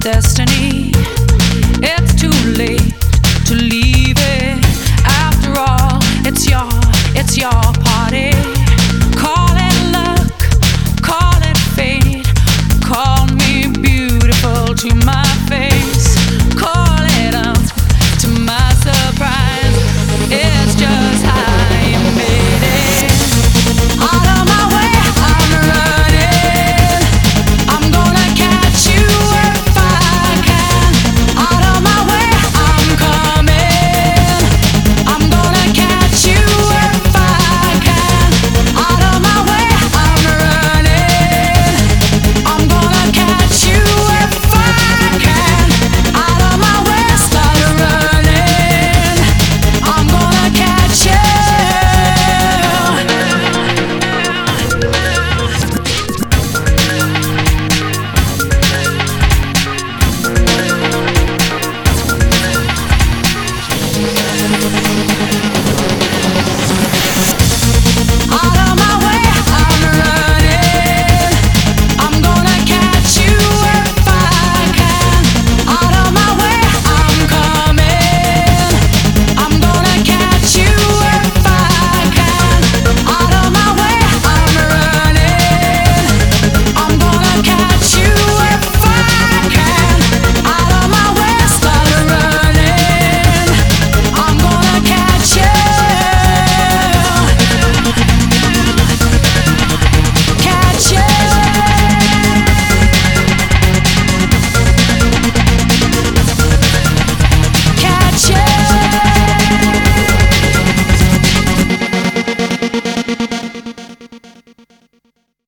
Destiny.